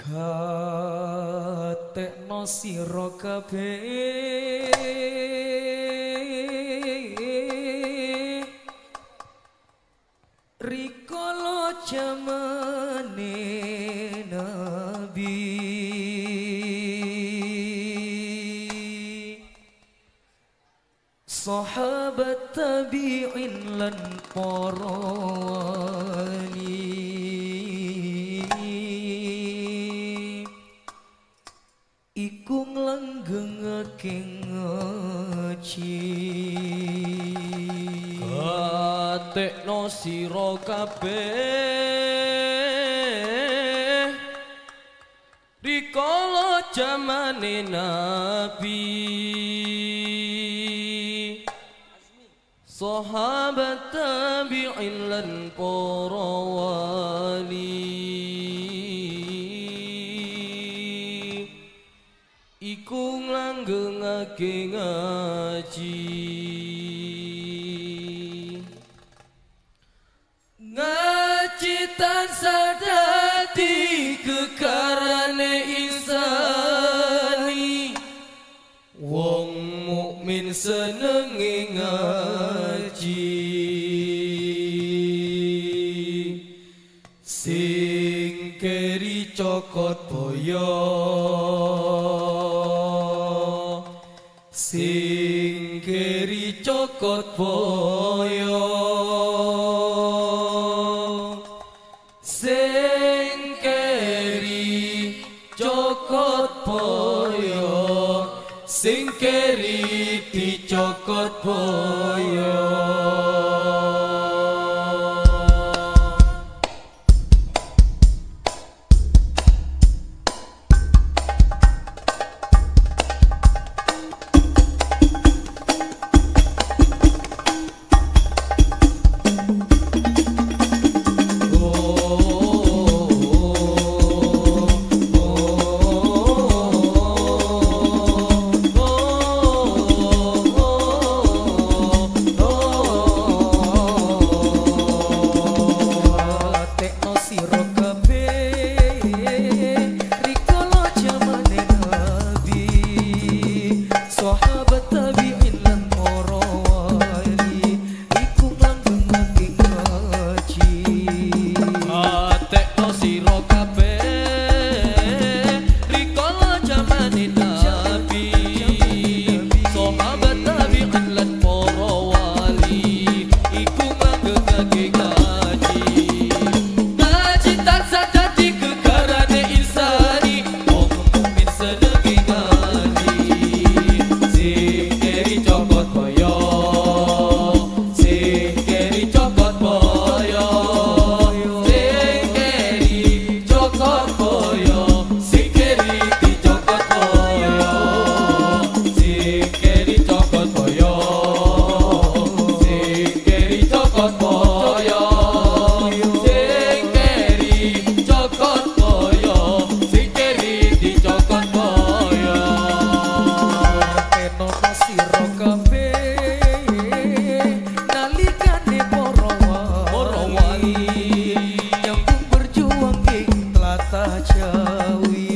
Katek no siro kabe Rikolo jamane nabi. Sahabat tabi'in lan parawani iku nglenggengake ngeci katekno sira kabeh. Rikala jamane nabi. Sahabat tabi'in lan para wali. ke ngaji. Ngaji tansah dadi kekarane insani. Wong mukmin seneng ngaji. Sing keri cokot boyo. kot poyo sing keri cokot poyo sing keri dicokot poyo Ciawi